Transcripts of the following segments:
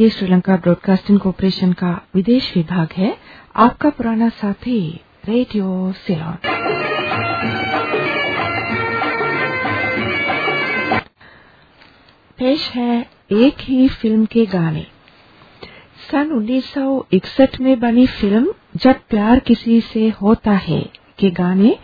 ये Sri Lanka broadcasting corporation का विदेश विभाग है। आपका पुराना साथी, रेडियो सिलोन। पेश है एक ही फ़िल्म के गाने। सन 1961 में बनी फ़िल्म, जब प्यार किसी से होता है, के गाने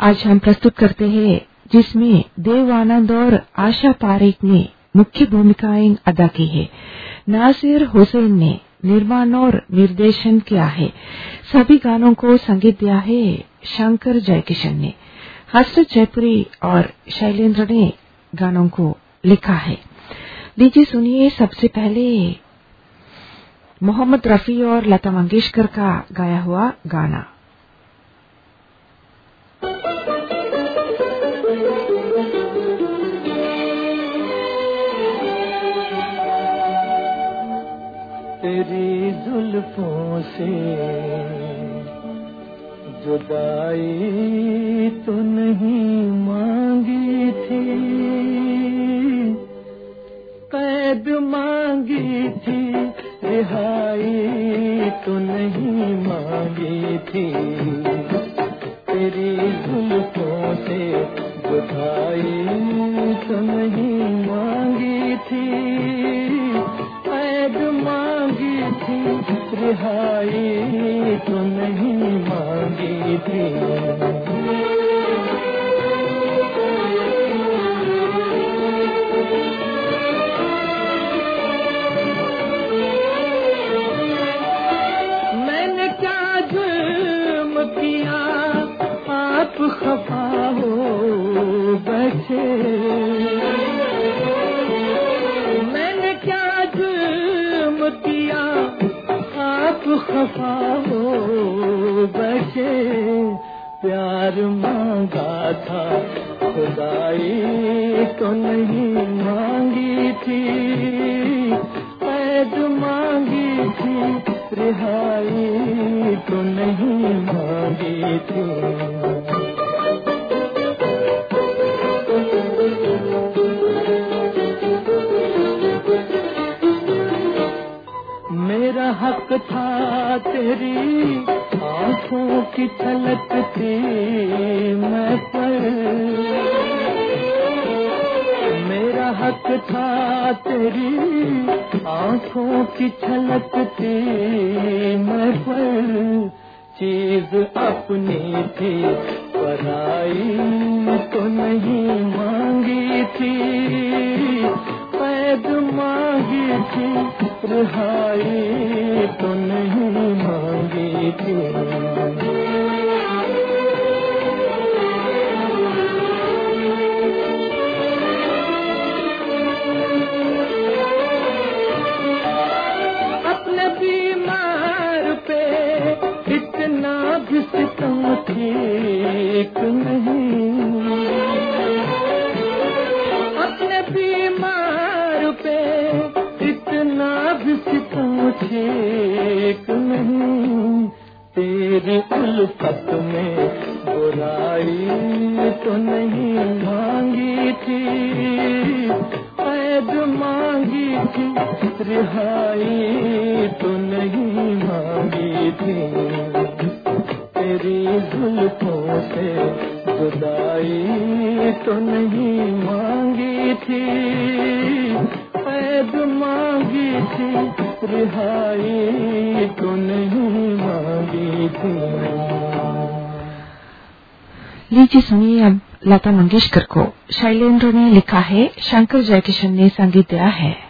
आज हम प्रस्तुत करते हैं, जिसमें देव आनंद और आशा पारेख ने मुख्य भूमिकाएँ अदा की है। नासिर हुसैन ने निर्माण और निर्देशन किया है। सभी गानों को संगीत दिया है शंकर जयकिशन ने। हसरत जयपुरी और शैलेंद्र ने गानों को लिखा है। लीजिए सुनिए सबसे पहले मोहम्मद रफी और लता मंगेशकर का गाया हुआ गाना। जुल्फों से जुदाई तो नहीं मांगी थी। कैद मांगी थी, रिहाई तो नहीं मांगी थी। तेरी जुल्फों से जुदाई तो नहीं मांगी थी। कैद मांगी थी रिहाई तो नहीं मांगी थी खफा हो प्यार मांगा था। खुदाई तो नहीं मांगी थी, कैद मांगी थी, रिहाई तो नहीं मांगी थी। हक था तेरी आँखों की झलक छलकती मैं पर। मेरा हक था तेरी आँखों की झलक छलकती मैं पर। चीज़ अपनी थी पराई तो नहीं मांगी थी। कैद मांगी थी तो नहीं मांगी थी। अपने बीमार पे इतना भी सितम ठीक नहीं मंगेशकर को शैलेंद्र ने लिखा है शंकर जयकिशन ने संगीत दिया है।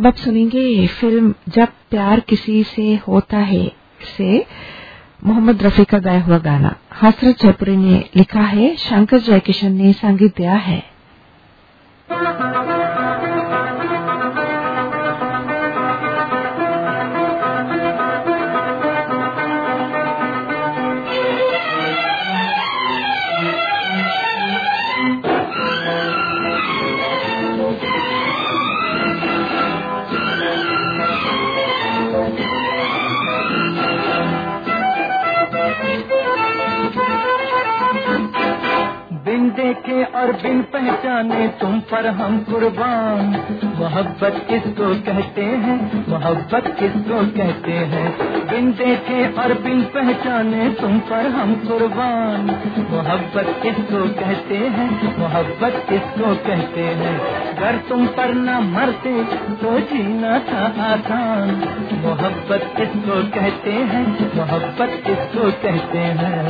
अब आप सुनेंगे फ़िल्म जब प्यार किसी से होता है से मोहम्मद रफी का गाया हुआ गाना। हसरत जयपुरी ने लिखा है, शंकर जयकिशन ने संगीत दिया है। देखे और बिन पहचाने तुम पर हम कुर्बान। मोहब्बत किसको कहते हैं? मोहब्बत किसको कहते हैं? बिन देखे और बिन पहचाने तुम पर हम कुर्बान। मोहब्बत किसको कहते हैं? मोहब्बत किसको कहते हैं? अगर तुम पर न मरते तो जीना था आसान। मोहब्बत किसको कहते हैं? मोहब्बत किसको कहते हैं?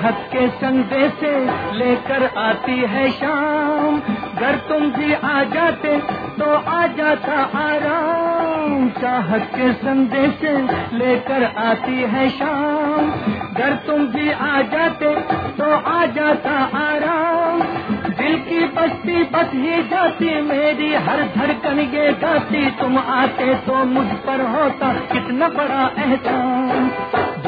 चाहत के संदे से लेकर आती है शाम। घर तुम भी आ जाते तो आ जाता आराम। चाहत के संदे से लेकर आती है शाम। घर तुम भी आ जाते तो आ जाता आराम। दिल की बस्ती बस ही जाती, मेरी हर धड़कन ये गाती। तुम आते तो मुझ पर होता कितना बड़ा एहसान।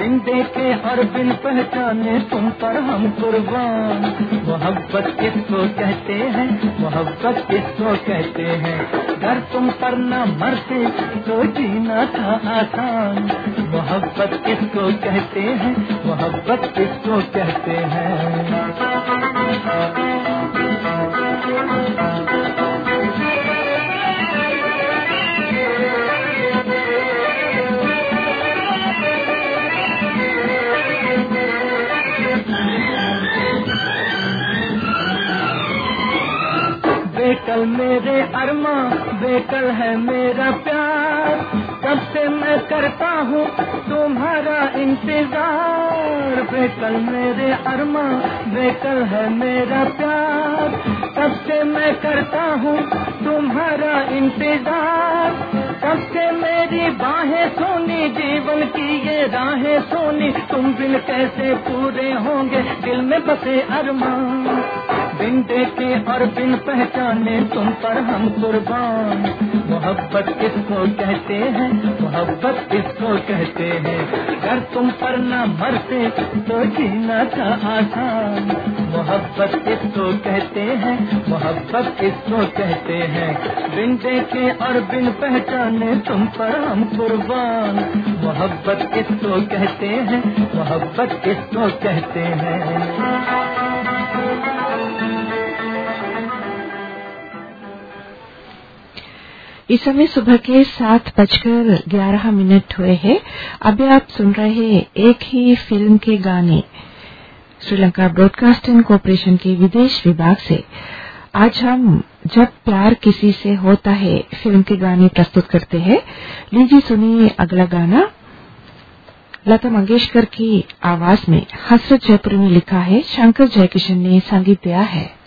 बिन देखे और बिन पहचाने तुम पर हम कुर्बान। मोहब्बत किसको कहते हैं? मोहब्बत किसको कहते हैं? घर तुम पर न मरते तो जीना था आसान। मोहब्बत किसको कहते हैं? मोहब्बत किसको कहते हैं? बेकल है मेरा प्यार। कब से मैं करता हूँ तुम्हारा इंतज़ार? बेकल मेरे अरमा बेकल है मेरा प्यार। कब से मैं करता हूँ तुम्हारा इंतज़ार? कब से मेरी बाहें सोनी, जीवन की ये राहें सोनी। तुम बिन कैसे पूरे होंगे? दिल में बसे अरमान बिन देखे और बिन पहचाने तुम पर हम कुर्बान। मोहब्बत किसको कहते हैं? मोहब्बत किसको कहते हैं? अगर तुम पर न मरते तो जीना था आसान। मोहब्बत किसको कहते हैं? मोहब्बत किसको कहते हैं? बिन देखे और बिन पहचाने तुम पर हम कुर्बान। मोहब्बत किसको कहते हैं? मोहब्बत किसको कहते हैं? इस समय सुबह के सात बजकर ग्यारह मिनट हुए हैं। अभी आप सुन रहे एक ही फ़िल्म के गाने। श्रीलंका ब्रॉडकास्टिंग कॉरपोरेशन के विदेश विभाग से। आज हम जब प्यार किसी से होता है, फ़िल्म के गाने प्रस्तुत करते हैं। लीजिए सुनिए अगला गाना। लता मंगेशकर की आवाज़ में हसरत जयपुर ने लिखा है, शंकर जयकिशन ने संगीत दिया है।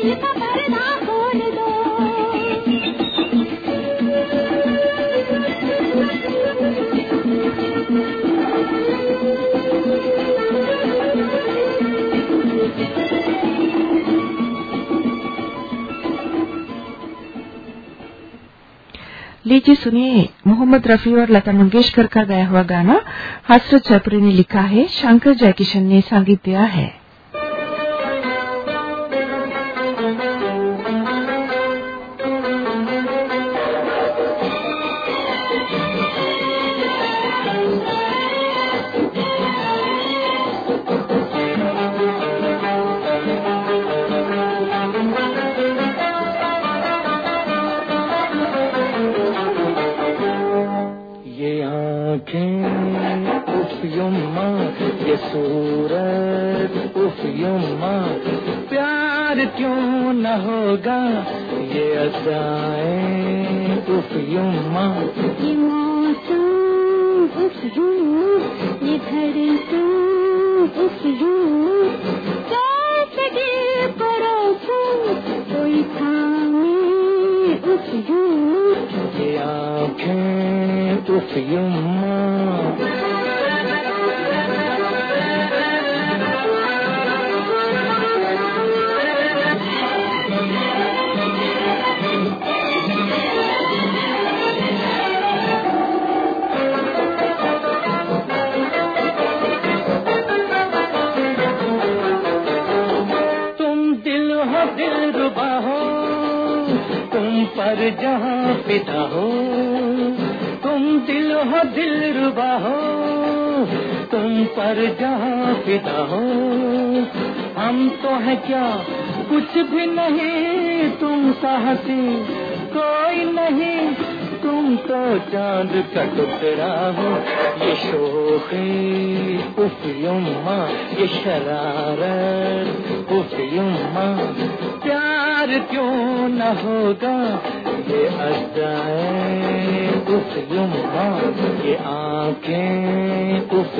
लीजिए सुनिए, मोहम्मद रफी और लता मंगेशकर का गाया हुआ गाना हसरत चौधरी ने लिखा है, शंकर जयकिशन ने संगीत दिया है। उफ युम्मा ये सूरत उफ युम्मा। प्यार क्यों न होगा ये अदाएँ उफ युम्मा। ये मौसम उफ यूँ ये धड़कन उफ यूँ कैसे को कोई थामे उफ यूँ ये आँखें उफ युम्मा। पर जहाँ पिता हो, तुम दिल हो, दिल रुबा हो, तुम पर जहाँ पिता हो, हम तो है क्या कुछ भी नहीं, तुम साहसी कोई नहीं, तुम तो चाँद का टुकड़ा हो, ये शोखी उफ ये शरारत, उफ प्यार क्यों न होगा ये अदाएँ उफ युम्मा ये आँखें उफ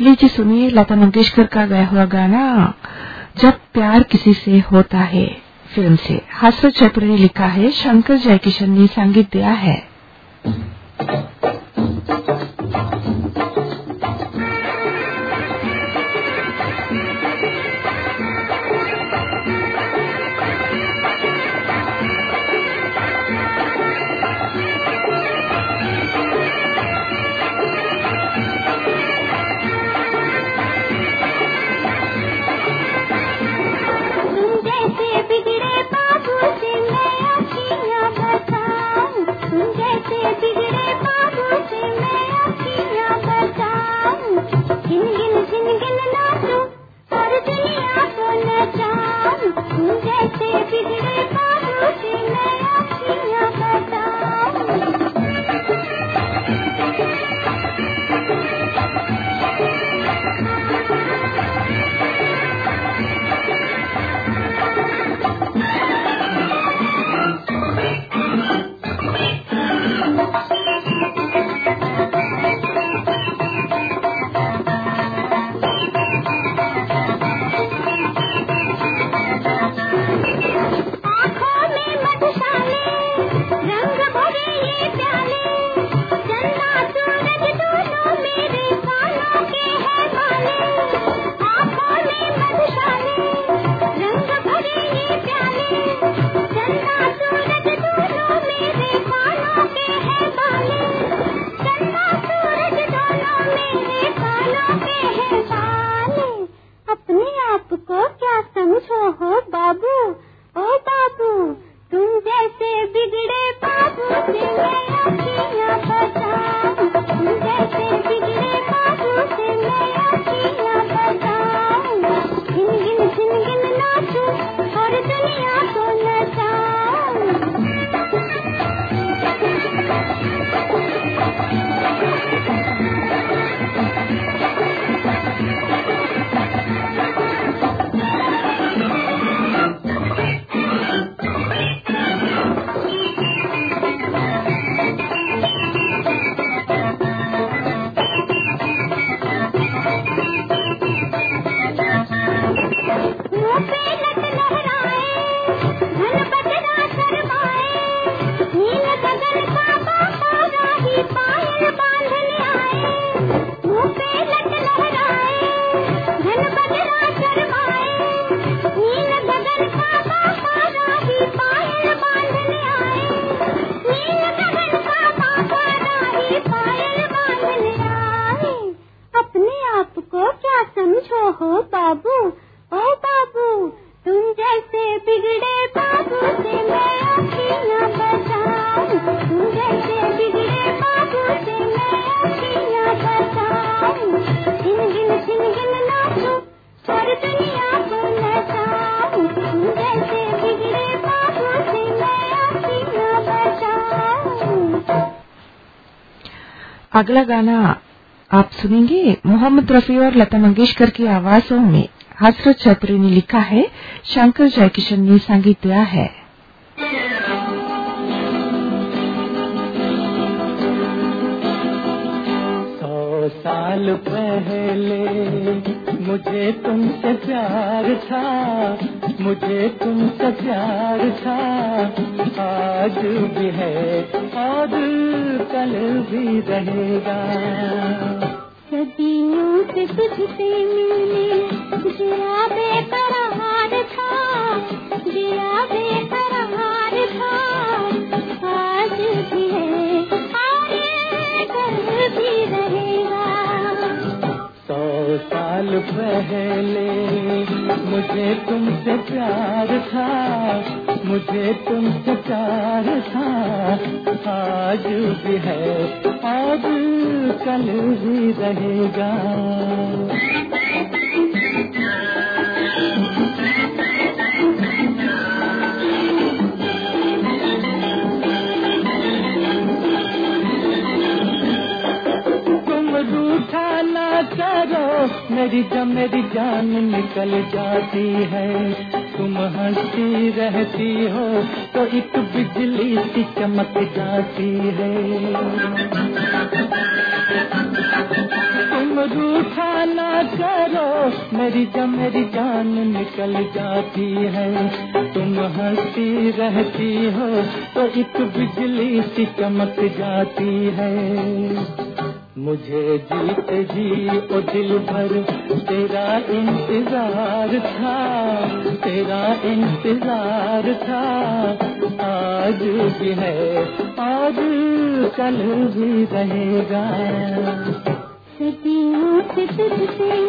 लीजिए सुनिए लता मंगेशकर का गया हुआ गाना, जब प्यार किसी से होता है, फ़िल्म से। हसरत जयपुरी ने लिखा है, शंकर जयकिशन ने संगीत दिया है। अगला गाना आप सुनेंगे। मोहम्मद रफी और लता मंगेशकर की आवाजों में हसरत छत्री ने लिखा है, शंकर जयकिशन ने संगीत दिया है। साल पहले मुझे तुमसे प्यार था, मुझे तुमसे प्यार था। आज भी है, आज कल भी रहेगा। सदियों से तुझसे मिलने जिया बेकरार था जिया बेकरार साल पहले मुझे तुमसे प्यार था, मुझे तुमसे प्यार था। आज भी है, आज कल भी रहेगा। मेरी जब मेरी जान निकल जाती है। तुम हंसती रहती हो तो एक बिजली सी चमक जाती है। तुम रूठा ना करो, मेरी जब मेरी जान निकल जाती है। तुम हंसती रहती हो तो एक बिजली सी चमक जाती है। मुझे जीत जी ओ दिल भर। तेरा इंतज़ार था, तेरा इंतज़ार था। आज भी है, आज कल भी रहेगा। सदियों से तुझसे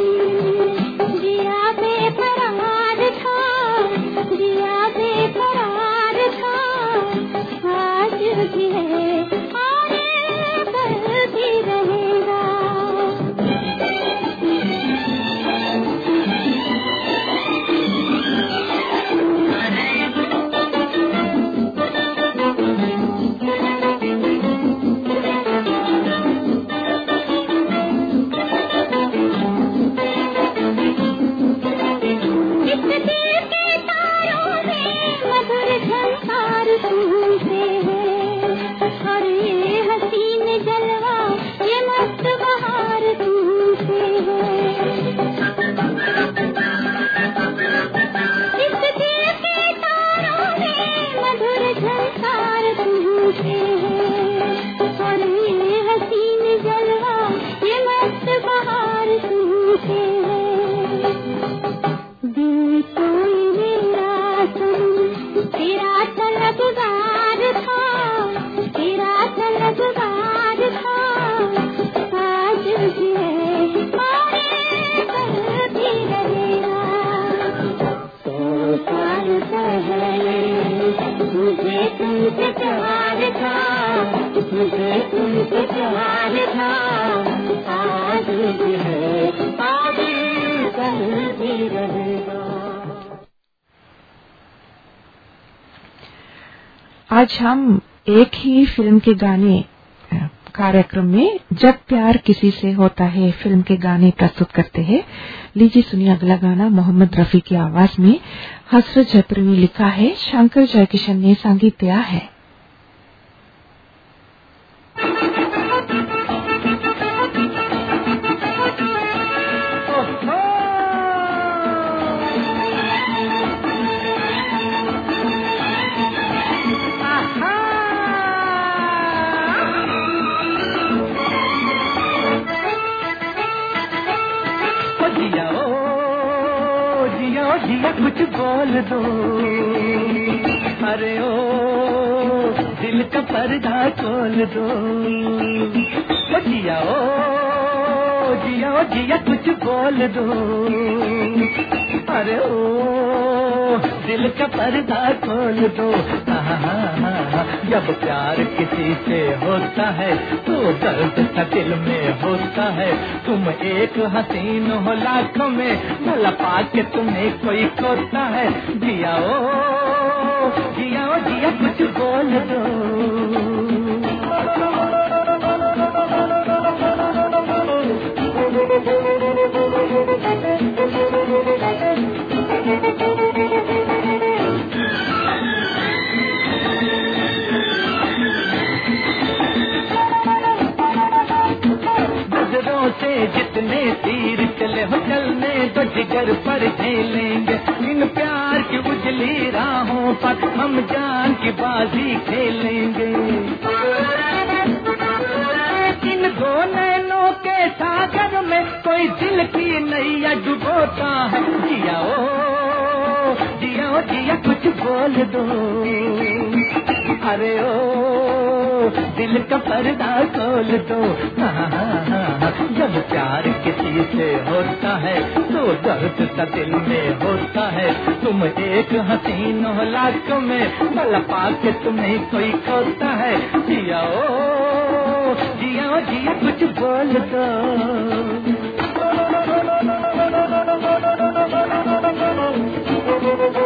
हम एक ही फ़िल्म के गाने कार्यक्रम में जब प्यार किसी से होता है फ़िल्म के गाने प्रस्तुत करते हैं। लीजिए सुनिए अगला गाना मोहम्मद रफी की आवाज़ में। हसरत जयपुर में लिखा है, शंकर जयकिशन ने संगीत दिया है। बोल दो अरे ओ, दिल का पर्दा खोल दो ओ जिया ओ जिया ओ, जिया कुछ बोल दो अरे ओ दिल का पर्दा खोल दो। जब प्यार किसी से होता है तो दर्द का दिल में होता है। तुम एक हसीन हो लाखों में, भला पाके तुम्हें कोई खोता है। जिया ओ जिया जिया, कुछ बोल दो। जिगर पर झेलेंगे इन प्यार की उजली राहों पर हम जान की बाजी खेलेंगे। इन दो नैनों के सागर में कोई दिल की नैया डुबोता है। जिया ओ जिया ओ जिया कुछ बोल दो। अरे ओ दिल का पर्दा खोल दो। हाँ, हाँ, हाँ, जब प्यार किसी से होता है तो दर्द सा दिल में होता है। तुम एक हसीन हो में बल पाके तुम्हें कोई खोता है। जिया ओ, जिया जिया कुछ बोल दो। तुम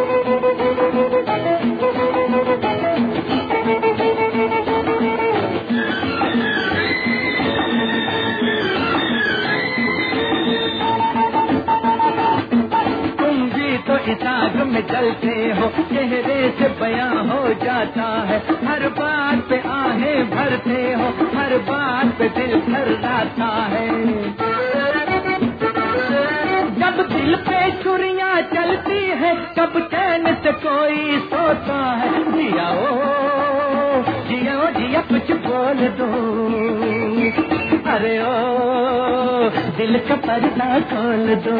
आग में जलते हो। चेहरे से बयां हो जाता है। हर बात पे आहे भरते हो। हर बात पे दिल भर जाता है। जब दिल पे छुरियाँ चलती है कब चैन से कोई सोता है। जिया ओ, जिया जिया कुछ बोल दो। अरे ओ दिल का पर्दा खोल दो।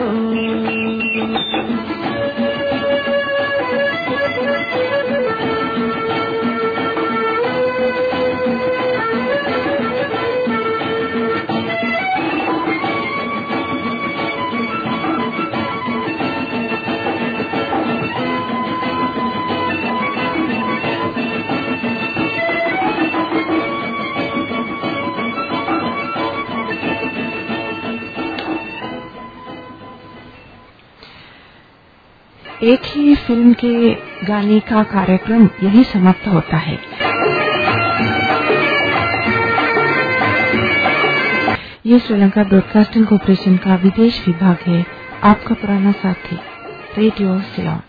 एक ही फ़िल्म के गाने का कार्यक्रम यही समाप्त होता है। ये श्रीलंका ब्रॉडकास्टिंग कॉरपोरेशन का विदेश विभाग है। आपका पुराना साथी, रेडियो सिलोन।